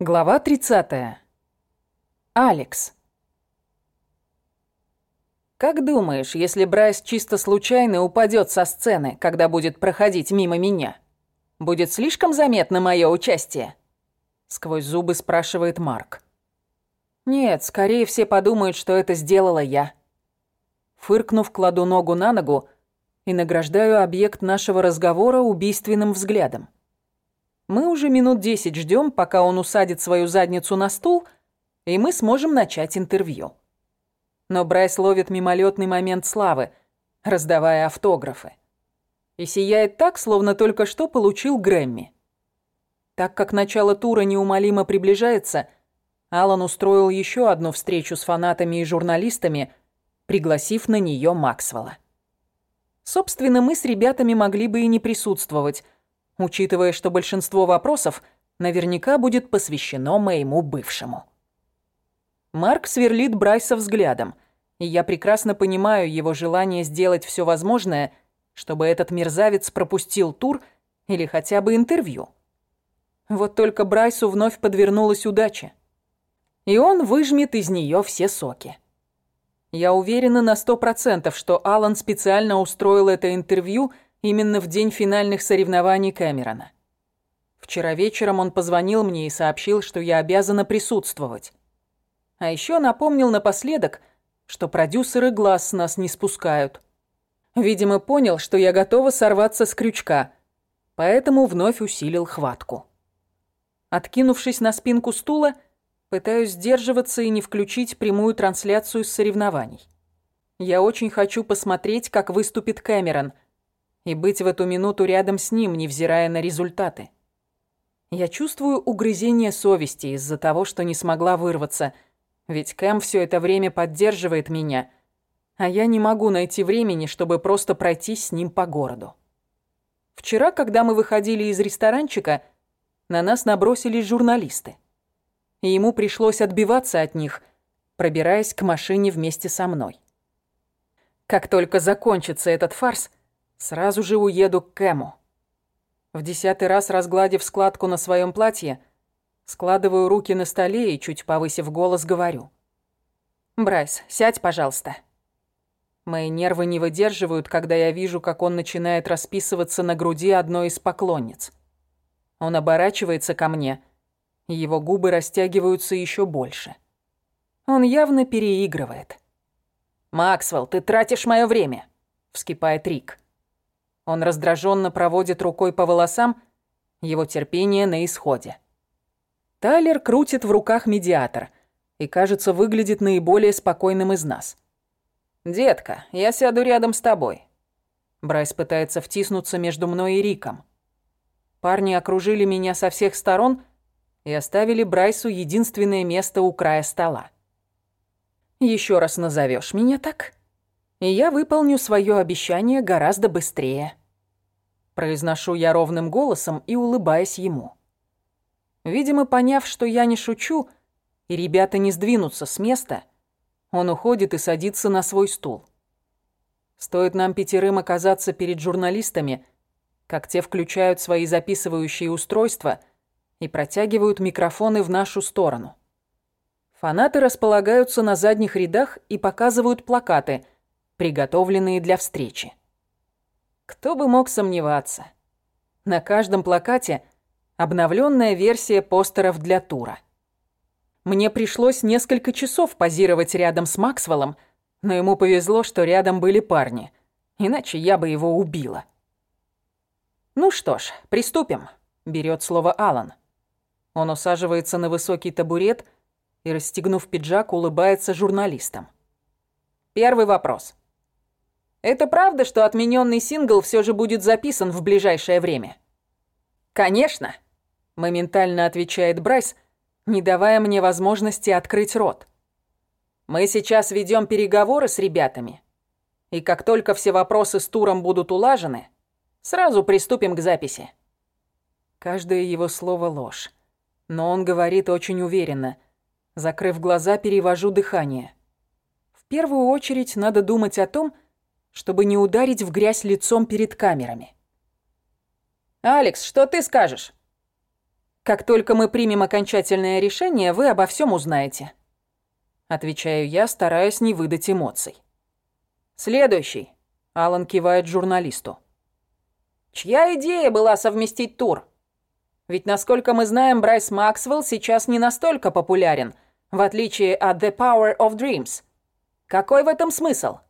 Глава 30. Алекс. Как думаешь, если Брайс чисто случайно упадет со сцены, когда будет проходить мимо меня? Будет слишком заметно мое участие? Сквозь зубы спрашивает Марк. Нет, скорее все подумают, что это сделала я. Фыркнув, кладу ногу на ногу и награждаю объект нашего разговора убийственным взглядом. Мы уже минут десять ждем, пока он усадит свою задницу на стул, и мы сможем начать интервью. Но Брайс ловит мимолетный момент славы, раздавая автографы. И сияет так, словно только что получил Грэмми. Так как начало тура неумолимо приближается, Алан устроил еще одну встречу с фанатами и журналистами, пригласив на нее Максвелла. Собственно, мы с ребятами могли бы и не присутствовать – учитывая, что большинство вопросов наверняка будет посвящено моему бывшему. Марк сверлит Брайса взглядом, и я прекрасно понимаю его желание сделать все возможное, чтобы этот мерзавец пропустил тур или хотя бы интервью. Вот только Брайсу вновь подвернулась удача. И он выжмет из нее все соки. Я уверена на сто процентов, что Алан специально устроил это интервью – именно в день финальных соревнований Кэмерона. Вчера вечером он позвонил мне и сообщил, что я обязана присутствовать. А еще напомнил напоследок, что продюсеры глаз с нас не спускают. Видимо, понял, что я готова сорваться с крючка, поэтому вновь усилил хватку. Откинувшись на спинку стула, пытаюсь сдерживаться и не включить прямую трансляцию с соревнований. Я очень хочу посмотреть, как выступит Кэмерон – и быть в эту минуту рядом с ним, невзирая на результаты. Я чувствую угрызение совести из-за того, что не смогла вырваться, ведь Кэм все это время поддерживает меня, а я не могу найти времени, чтобы просто пройтись с ним по городу. Вчера, когда мы выходили из ресторанчика, на нас набросились журналисты. И ему пришлось отбиваться от них, пробираясь к машине вместе со мной. Как только закончится этот фарс, Сразу же уеду к Кэму. В десятый раз разгладив складку на своем платье, складываю руки на столе и, чуть повысив голос, говорю. «Брайс, сядь, пожалуйста». Мои нервы не выдерживают, когда я вижу, как он начинает расписываться на груди одной из поклонниц. Он оборачивается ко мне, и его губы растягиваются еще больше. Он явно переигрывает. «Максвелл, ты тратишь мое время», — вскипает Рик. Он раздраженно проводит рукой по волосам, его терпение на исходе. Тайлер крутит в руках медиатор и, кажется, выглядит наиболее спокойным из нас. «Детка, я сяду рядом с тобой». Брайс пытается втиснуться между мной и Риком. Парни окружили меня со всех сторон и оставили Брайсу единственное место у края стола. Еще раз назовешь меня так, и я выполню свое обещание гораздо быстрее. Произношу я ровным голосом и улыбаясь ему. Видимо, поняв, что я не шучу, и ребята не сдвинутся с места, он уходит и садится на свой стул. Стоит нам пятерым оказаться перед журналистами, как те включают свои записывающие устройства и протягивают микрофоны в нашу сторону. Фанаты располагаются на задних рядах и показывают плакаты, приготовленные для встречи. Кто бы мог сомневаться. На каждом плакате обновленная версия постеров для тура. Мне пришлось несколько часов позировать рядом с Максвеллом, но ему повезло, что рядом были парни, иначе я бы его убила. «Ну что ж, приступим», — берет слово Алан. Он усаживается на высокий табурет и, расстегнув пиджак, улыбается журналистам. Первый вопрос. Это правда, что отмененный сингл все же будет записан в ближайшее время? Конечно, моментально отвечает Брайс, не давая мне возможности открыть рот. Мы сейчас ведем переговоры с ребятами, и как только все вопросы с туром будут улажены, сразу приступим к записи. Каждое его слово ложь, но он говорит очень уверенно. Закрыв глаза, перевожу дыхание. В первую очередь надо думать о том, что чтобы не ударить в грязь лицом перед камерами. «Алекс, что ты скажешь?» Как только мы примем окончательное решение, вы обо всем узнаете. Отвечаю я, стараясь не выдать эмоций. Следующий. Алан кивает журналисту. Чья идея была совместить тур? Ведь, насколько мы знаем, Брайс Максвелл сейчас не настолько популярен, в отличие от The Power of Dreams. Какой в этом смысл?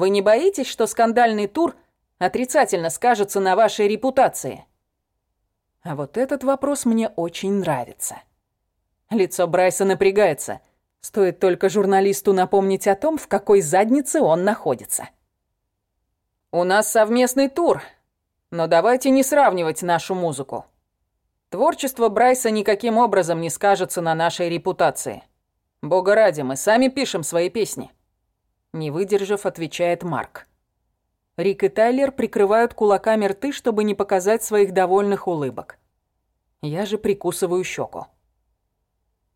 Вы не боитесь, что скандальный тур отрицательно скажется на вашей репутации? А вот этот вопрос мне очень нравится. Лицо Брайса напрягается. Стоит только журналисту напомнить о том, в какой заднице он находится. «У нас совместный тур, но давайте не сравнивать нашу музыку. Творчество Брайса никаким образом не скажется на нашей репутации. Бога ради, мы сами пишем свои песни. Не выдержав, отвечает Марк. Рик и Тайлер прикрывают кулаками рты, чтобы не показать своих довольных улыбок. Я же прикусываю щеку.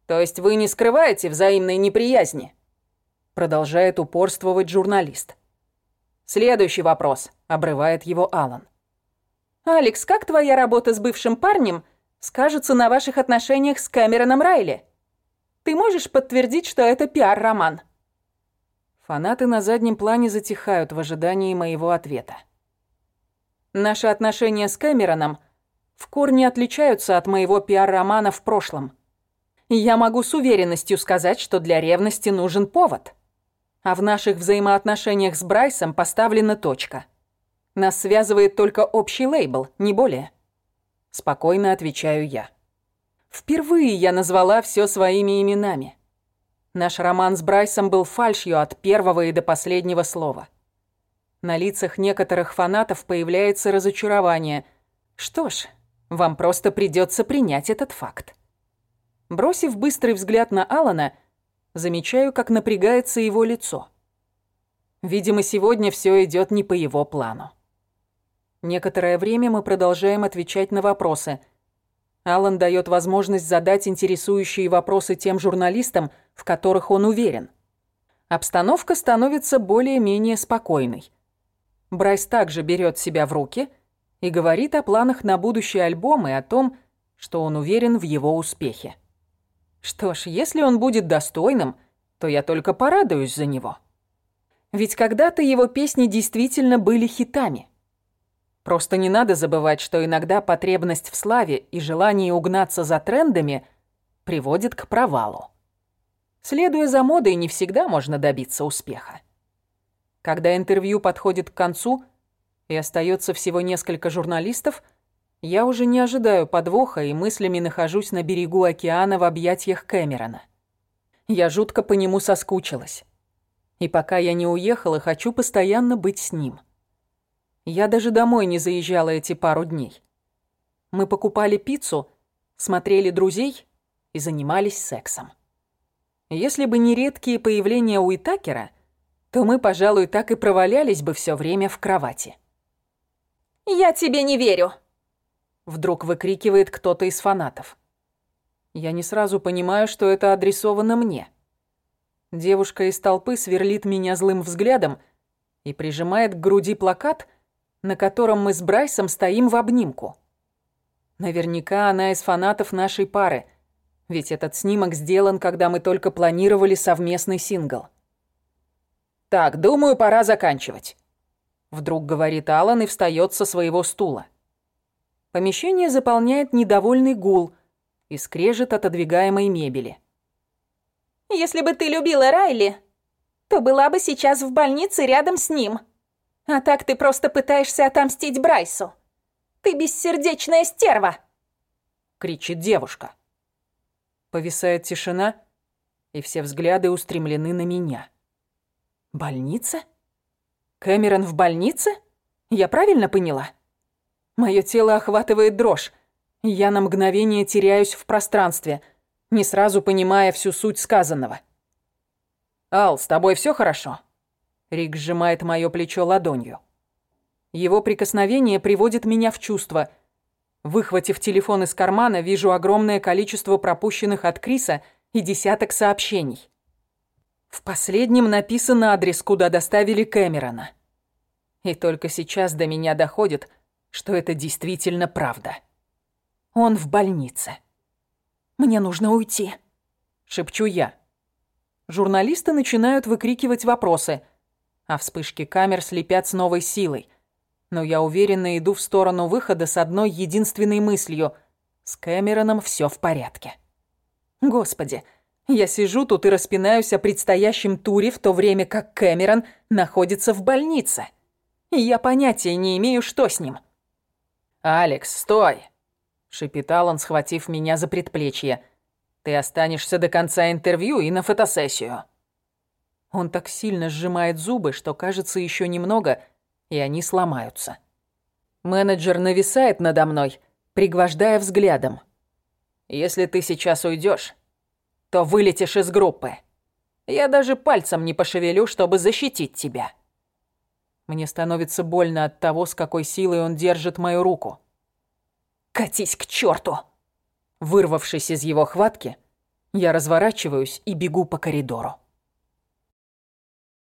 «То есть вы не скрываете взаимной неприязни?» Продолжает упорствовать журналист. «Следующий вопрос», — обрывает его Алан. «Алекс, как твоя работа с бывшим парнем скажется на ваших отношениях с Кэмероном Райли? Ты можешь подтвердить, что это пиар-роман?» Фанаты на заднем плане затихают в ожидании моего ответа. Наши отношения с Кэмероном в корне отличаются от моего пиар-романа в прошлом. Я могу с уверенностью сказать, что для ревности нужен повод. А в наших взаимоотношениях с Брайсом поставлена точка. Нас связывает только общий лейбл, не более. Спокойно отвечаю я. Впервые я назвала все своими именами. Наш роман с Брайсом был фальшью от первого и до последнего слова. На лицах некоторых фанатов появляется разочарование. Что ж, вам просто придется принять этот факт. Бросив быстрый взгляд на Алана, замечаю, как напрягается его лицо. Видимо, сегодня все идет не по его плану. Некоторое время мы продолжаем отвечать на вопросы. Алан дает возможность задать интересующие вопросы тем журналистам, в которых он уверен. Обстановка становится более-менее спокойной. Брайс также берет себя в руки и говорит о планах на будущий альбом и о том, что он уверен в его успехе. Что ж, если он будет достойным, то я только порадуюсь за него. Ведь когда-то его песни действительно были хитами. Просто не надо забывать, что иногда потребность в славе и желание угнаться за трендами приводит к провалу. Следуя за модой, не всегда можно добиться успеха. Когда интервью подходит к концу и остается всего несколько журналистов, я уже не ожидаю подвоха и мыслями нахожусь на берегу океана в объятиях Кэмерона. Я жутко по нему соскучилась. И пока я не уехала, хочу постоянно быть с ним. Я даже домой не заезжала эти пару дней. Мы покупали пиццу, смотрели друзей и занимались сексом. Если бы не редкие появления Уитакера, то мы, пожалуй, так и провалялись бы все время в кровати. «Я тебе не верю!» Вдруг выкрикивает кто-то из фанатов. Я не сразу понимаю, что это адресовано мне. Девушка из толпы сверлит меня злым взглядом и прижимает к груди плакат, на котором мы с Брайсом стоим в обнимку. Наверняка она из фанатов нашей пары, ведь этот снимок сделан, когда мы только планировали совместный сингл. «Так, думаю, пора заканчивать», — вдруг говорит Алан и встает со своего стула. Помещение заполняет недовольный гул и скрежет отодвигаемой мебели. Если бы ты любила Райли, то была бы сейчас в больнице рядом с ним. А так ты просто пытаешься отомстить Брайсу. Ты бессердечная стерва!» Кричит девушка. Повисает тишина, и все взгляды устремлены на меня. «Больница? Кэмерон в больнице? Я правильно поняла?» Мое тело охватывает дрожь. Я на мгновение теряюсь в пространстве — не сразу понимая всю суть сказанного. «Ал, с тобой все хорошо?» Рик сжимает моё плечо ладонью. Его прикосновение приводит меня в чувство. Выхватив телефон из кармана, вижу огромное количество пропущенных от Криса и десяток сообщений. В последнем написан адрес, куда доставили Кэмерона. И только сейчас до меня доходит, что это действительно правда. Он в больнице. Мне нужно уйти», — шепчу я. Журналисты начинают выкрикивать вопросы, а вспышки камер слепят с новой силой. Но я уверенно иду в сторону выхода с одной единственной мыслью — с Кэмероном все в порядке. Господи, я сижу тут и распинаюсь о предстоящем туре, в то время как Кэмерон находится в больнице. И я понятия не имею, что с ним. «Алекс, стой!» — шепетал он, схватив меня за предплечье. «Ты останешься до конца интервью и на фотосессию». Он так сильно сжимает зубы, что кажется еще немного, и они сломаются. Менеджер нависает надо мной, пригвождая взглядом. «Если ты сейчас уйдешь, то вылетишь из группы. Я даже пальцем не пошевелю, чтобы защитить тебя». Мне становится больно от того, с какой силой он держит мою руку. «Катись к черту! Вырвавшись из его хватки, я разворачиваюсь и бегу по коридору.